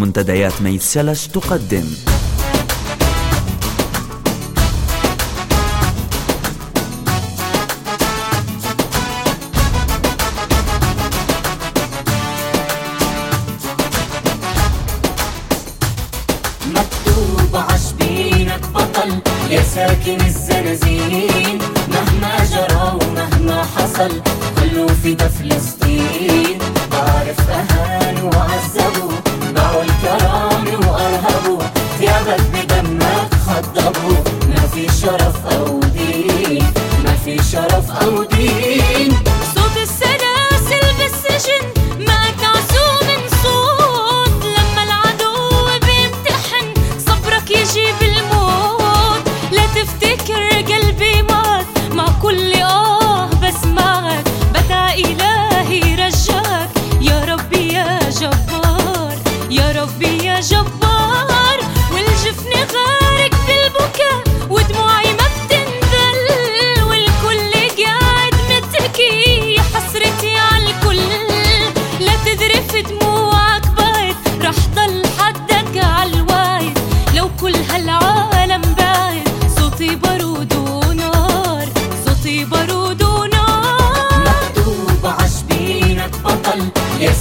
منتديات ميس سلش تقدم. مكتوب عشبينك بطل يا ساكن الزنازين. مهما جرى ومهما حصل كله فدا فلسطين بعرف أهانوا وعذبوا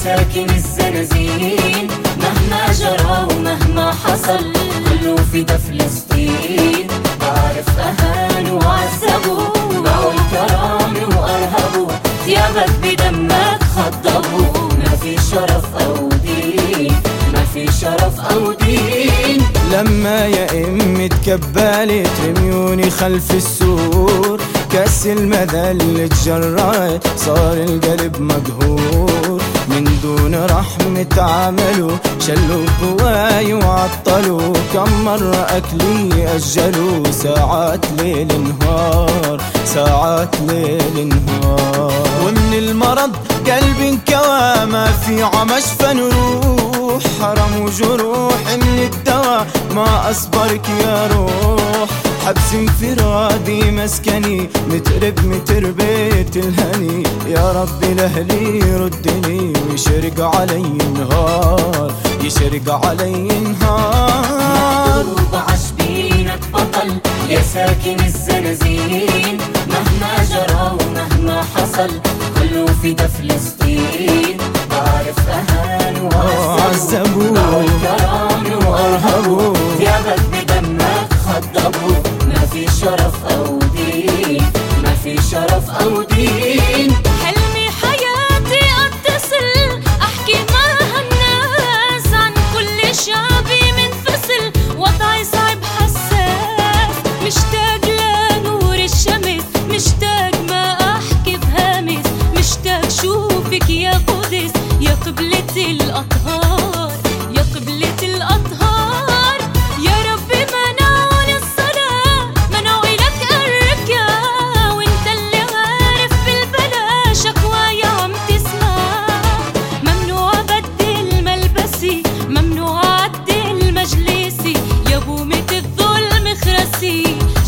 ساكن الزنازين. مهما جرى ومهما حصل كله فدا فلسطين بعرف أهانوا وعذبوا باعوا الكرامة وأرهبوا ثيابك بدمك خضبوا ما في شرف أو دين ما في شرف أو دين. لما يا أم تكبلت رميوني خلف السور كاس المذل تجرعت صار القلب مقهور. من دون رحمة عملوا شلوا بواي وعطلوا. كم مرة أكلي أجلوا ساعات ليل نهار ساعات ليل نهار. ومن المرض قلبي انكوى ما في عمش فنروح. حرم وجروح من الدواء ما أصبرك يا روح. حبس انفرادي مسكني مترب متر بيت الهني. يا ربي لأهلي ردني ويشرق علي النهار يشرق علي النهار. مكتوب عشبينك بطل يا ساكن الزنازين. مهما جرى ومهما حصل كله فدا فلسطين بعرف وعذبوا. باعوا الكرامة وأرهبوا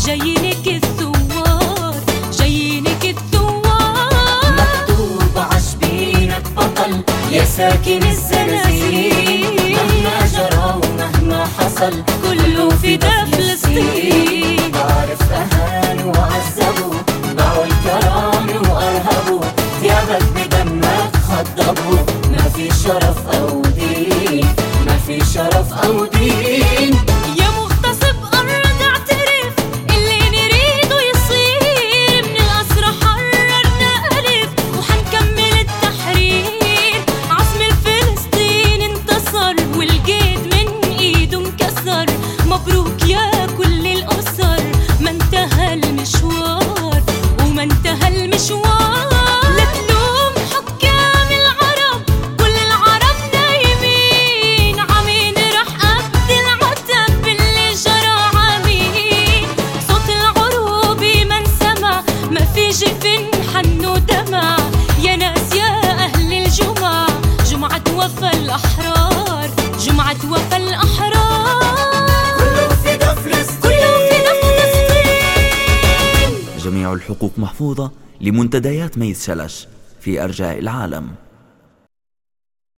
جايينك الثوار جايينك الثوار. مكتوب عشبينك بطل يا ساكن الزنازين مهما جرى ومهما حصل كله فدا فلسطين بعرف أهانوا وعذبوا المشوار وما انتهى المشوار. الحقوق محفوظة لمنتديات ميس سلش في أرجاء العالم.